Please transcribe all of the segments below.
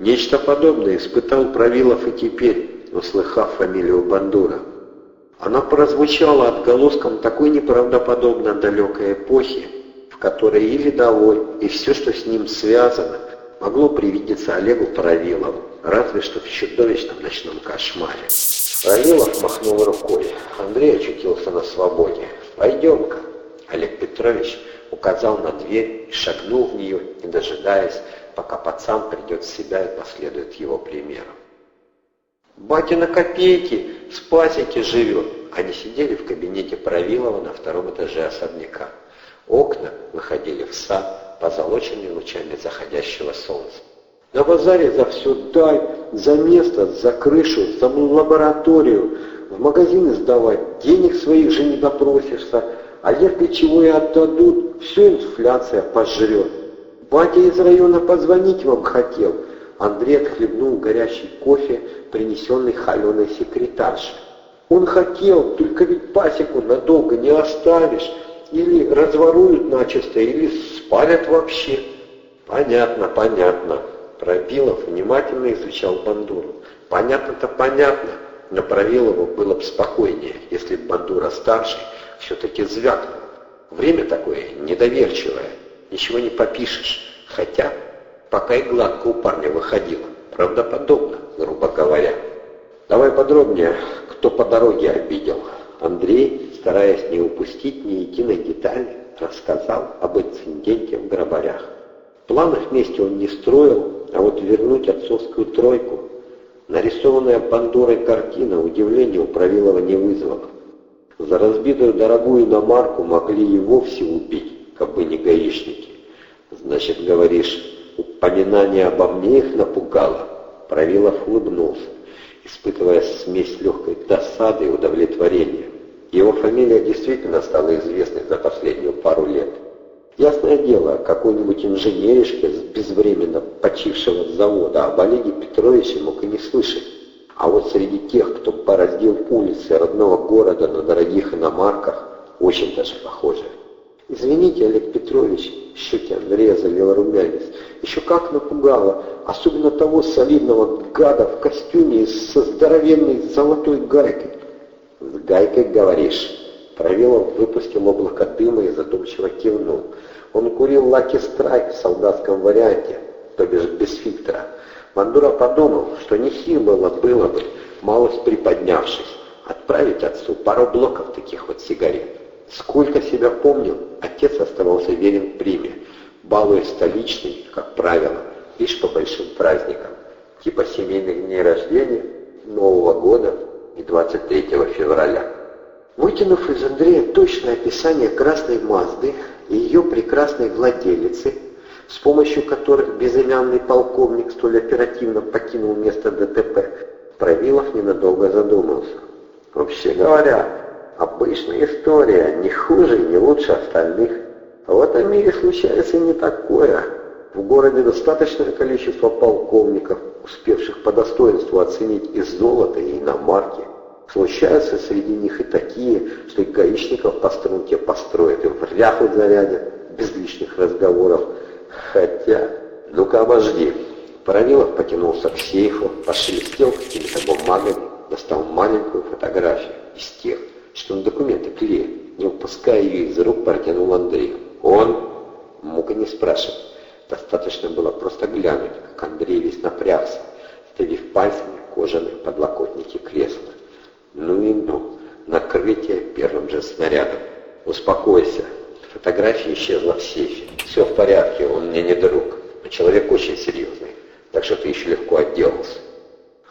Нечто подобное испытал Правилов и теперь, услыхав фамилию Бандура. Она прозвучала отголоском такой неправдоподобно далекой эпохи, в которой и ледовой, и все, что с ним связано, могло привидеться Олегу Правилову, разве что в чудовищном ночном кошмаре. Правилов махнул рукой. Андрей очутился на свободе. «Пойдем-ка». Олег Петрович указал на дверь и шагнул в нее, не дожидаясь, пока пацан придет в себя и последует его примеру. «Батя на копейки, в спасике живет!» Они сидели в кабинете Правилова на втором этаже особняка. Окна выходили в сад, позолоченные лучами заходящего солнца. На базаре за все дай, за место, за крышу, за лабораторию. В магазины сдавать, денег своих же не допросишься, а если чего и отдадут, все инфляция пожрет. Батя из района позвонить вам хотел. Андрей отхлебнул горячий кофе, принесенный холеной секретаршей. Он хотел, только ведь пасеку надолго не оставишь. Или разворуют начисто, или спалят вообще. Понятно, понятно. Пробилов внимательно изучал Бандуру. Понятно-то понятно, но Правилову было бы спокойнее, если бы Бандура-старший все-таки звякнул. Время такое недоверчивое, ничего не попишешь. Хотя, пока и гладко у парня выходило, правдоподобно, грубо говоря. Давай подробнее, кто по дороге обидел. Андрей, стараясь не упустить ни единой детали, рассказал об инциденте в Грабарях. Планов вместе он не строил, а вот вернуть отцовскую тройку. Нарисованная Пандорой картина удивления у Правилова не вызвала. За разбитую дорогую иномарку могли и вовсе убить, как бы не гаишники. Значит, говоришь, упоминание обо мне их напугало? Правилов улыбнулся, испытывая смесь легкой досады и удовлетворения. Его фамилия действительно стала известной за последнюю пару лет. Ясное дело, какой-нибудь инженеришка с безвременно почившего завода об Олеге Петровиче мог и не слышать. А вот среди тех, кто пораздел улицы родного города на дорогих иномарках, очень даже похоже. «Извините, Олег Петрович», — щеки Андрея залил румянец, «еще как напугало, особенно того солидного гада в костюме со здоровенной золотой гайкой». «С гайкой, говоришь?» Правилов выпустил облако дыма и задумчиво кивнул. Он курил Лаки Страйк в солдатском варианте, то бишь без фильтра. Мандура подумал, что нехило было бы, малость приподнявшись, отправить отцу пару блоков таких вот сигарет. Сколько себя помнил, отец оставался верен приме, балуя столичный, как правило, лишь по большим праздникам, типа семейных дней рождения, Нового года и 23 февраля. Вытянув из Андрея точное описание красной Мазды и ее прекрасной владелицы, с помощью которых безымянный полковник столь оперативно покинул место ДТП, Правилов ненадолго задумался. Вообще говоря, обычная история, не хуже и не лучше остальных. А в этом мире случается не такое. В городе достаточное количество полковников, успевших по достоинству оценить и золото, и иномарки. Случаются среди них и такие, что и гаишников по струнке построят, и в ряху зарядят, без лишних разговоров. Хотя, ну-ка обожди. Паравилов потянулся к сейфу, пошелестел какими-то бумагами, достал маленькую фотографию из тех, что на документы клеит, не упуская ее из рук, протянул Андрею. Он и не спрашивать. Достаточно было просто глянуть, как Андрей весь напрягся, ставив пальцами кожаные подлокотники кресла. Ну и ну, накрытие первым же снарядом. Успокойся. Фотография исчезла в сейфе. Все в порядке, он мне не друг, но человек очень серьезный, так что ты еще легко отделался.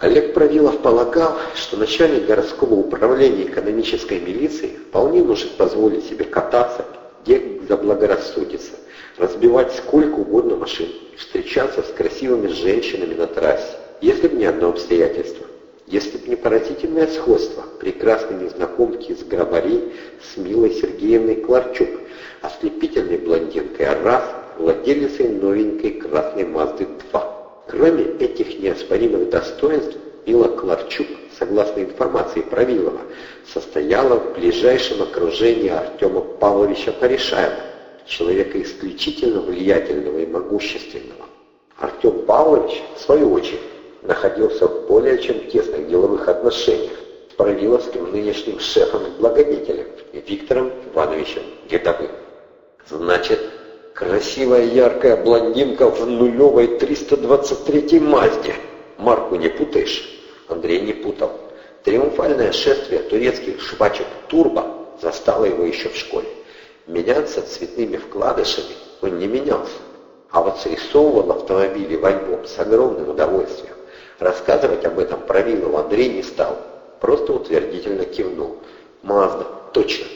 Олег Правилов полагал, что начальник городского управления экономической милиции вполне может позволить себе кататься, где заблагорассудится, разбивать сколько угодно машин, встречаться с красивыми женщинами на трассе, если бы не одно обстоятельство. Если бы не поразительное сходство прекрасной незнакомки с Грабарей с Милой Сергеевной Кларчук, ослепительной блондинкой, а раз владелицей новенькой красной Мазды-2. Кроме этих неоспоримых достоинств, Мила Кларчук, согласно информации Правилова, состояла в ближайшем окружении Артема Павловича Порешаева, человека исключительно влиятельного и могущественного. Артем Павлович, в свою очередь, находился в более чем тесных деловых отношениях с Правиловским нынешним шефом-благодетелем Виктором Ивановичем Гетовым. Значит, красивая яркая блондинка в нулевой 323-й Мазде. Марку не путаешь? Андрей не путал. Триумфальное шествие турецких швачек «Турбо» застало его еще в школе. Меняться цветными вкладышами он не менялся, а вот срисовывал автомобили в альбом с огромным удовольствием. Рассказывать об этом Правилов Андрей не стал, просто утвердительно кивнул. «Мазда, точно».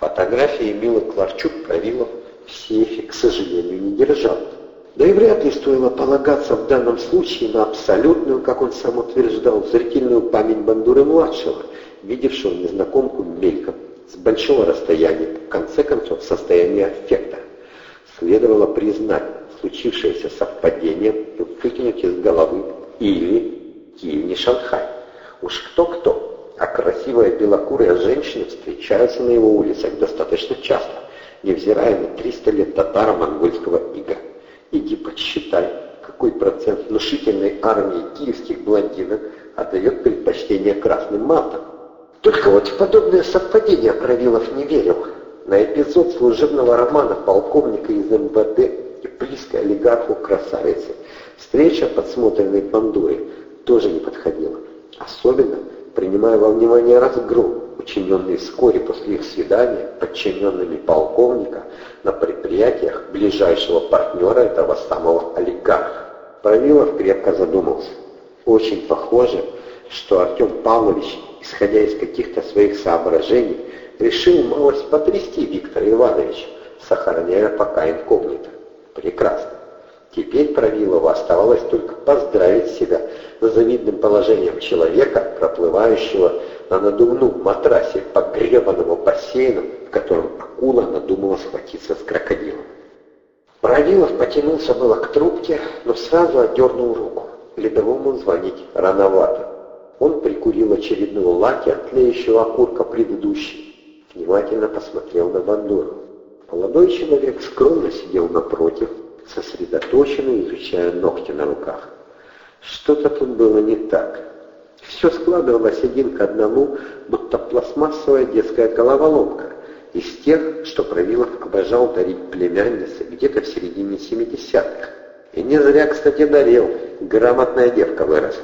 Фотографии Милы Кларчук Правилов сейфе, к сожалению, не держал. Да и вряд ли стоило полагаться в данном случае на абсолютную, как он сам утверждал, зрительную память Бандуры-младшего, видевшего незнакомку мельком, с большого расстояния, в конце концов, в состоянии аффекта. Следовало признать случившееся совпадение и выкинуть из головы или Киев не Шанхай. Уж кто-кто, а красивая белокурая женщина встречаются на его улицах достаточно часто, невзирая на 300 лет татаро-монгольского ига. Иди подсчитай, какой процент внушительной армии киевских блондинок отдает предпочтение красным матам. Только вот в подобное совпадение Правилов не верил. На эпизод служебного романа полковника из МВД и близкой олигарху красавицы встреча, подсмотренной Бандурой, тоже не подходила. Особенно принимая во внимание разгром, учиненный вскоре после их свидания подчиненными полковника на предприятиях ближайшего партнера этого самого олигарха. Правилов крепко задумался. Очень похоже, что Артем Павлович, исходя из каких-то своих соображений, решил малость потрясти Виктора Ивановича, сохраняя пока инкогнито. Прекрасно. Теперь Правилову оставалось только поздравить себя с завидным положением человека, проплывающего на надувном матрасе по гребаному бассейну, в котором акула надумала схватиться с крокодилом. Правилов потянулся было к трубке, но сразу отдернул руку. Ледовому звонить рановато. Он прикурил очередную лаки от тлеющего окурка предыдущей. Внимательно посмотрел на Бандуру. Молодой человек скромно сидел напротив, сосредоточенно изучая ногти на руках. Что-то тут было не так. Все складывалось один к одному, будто пластмассовая детская головоломка, из тех, что Правилов обожал дарить племяннице где-то в середине 70-х. И не зря, кстати, дарил, грамотная девка выросла.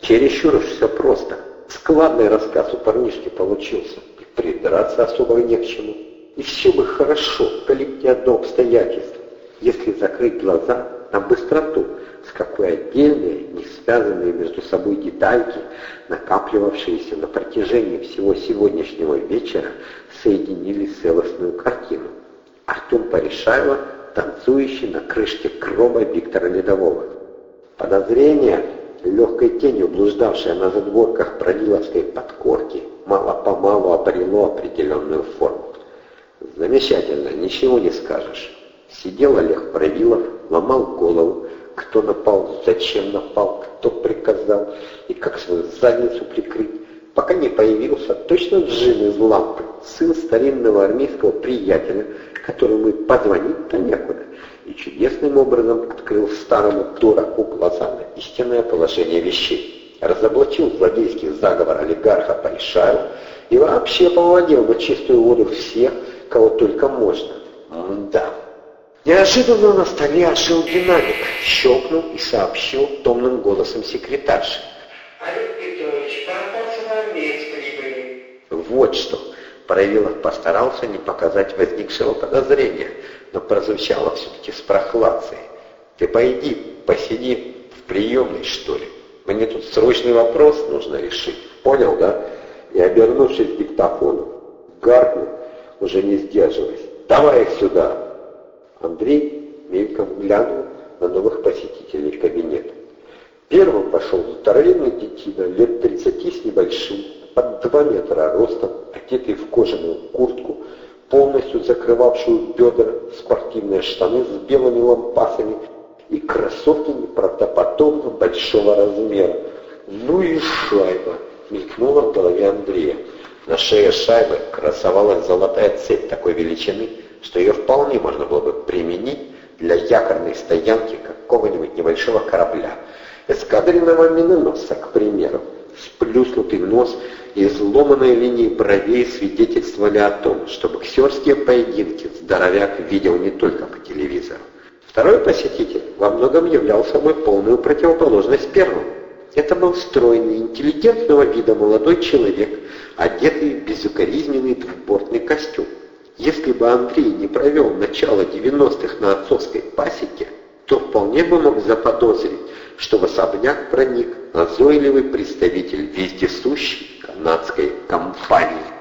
Чересчур уж все просто. Складный рассказ у парнишки получился, и придраться особо не к чему. И все бы хорошо, коли бы не одно обстоятельство если закрыть глаза на быстроту, с какой отдельные, не связанные между собой детальки, накапливавшиеся на протяжении всего сегодняшнего вечера, соединились в целостную картину. Артем Порешаева, танцующий на крышке гроба Виктора Ледового. Подозрение, легкой тенью блуждавшее на задворках Правиловской подкорки, мало-помалу обрело определенную форму. Замечательно, ничего не скажешь. Сидел Олег Правилов, ломал голову, кто напал, зачем напал, кто приказал и как свою задницу прикрыть, пока не появился точно джин из лампы, сын старинного армейского приятеля, которому позвонить-то некуда, и чудесным образом открыл старому дураку глаза на истинное положение вещей, разоблачил злодейский заговор олигарха Паришаева и вообще поводил на чистую воду всех, кого только можно. Да. Неожиданно на столе ожил динамик, щелкнул и сообщил томным голосом секретарши. Олег Петрович, медь прибыли. Вот что. Правилов постарался не показать возникшего подозрения, но прозвучало все-таки с прохладцей. Ты пойди, посиди в приемной, что ли. Мне тут срочный вопрос нужно решить. Понял, да? И обернувшись к диктофону, гаркнул, уже не сдерживаясь. Давай их сюда. Андрей мельком глянул на новых посетителей кабинета. Первым пошел здоровенный детина, лет 30 с небольшим, под 2 метра ростом, одетый в кожаную куртку, полностью закрывавшую бедра, спортивные штаны с белыми лампасами и кроссовки неправдоподобно большого размера. «Ну и шайба!» — мелькнула в голове Андрея. На шее шайбы красовалась золотая цепь такой величины, что ее вполне можно было бы применить для якорной стоянки, как какого-нибудь небольшого корабля, эскадренного миноносца, к примеру. Сплюснутый нос и изломанные линии бровей свидетельствовали о том, что боксерские поединки здоровяк видел не только по телевизору. Второй посетитель во многом являл собой полную противоположность первому. Это был стройный, интеллигентного вида молодой человек, одетый в безукоризненный двубортный костюм. Если бы Андрей не провел начало 90-х на отцовской пасеке, то вполне бы мог заподозрить, что в особняк проник назойливый представитель вездесущей канадской компании.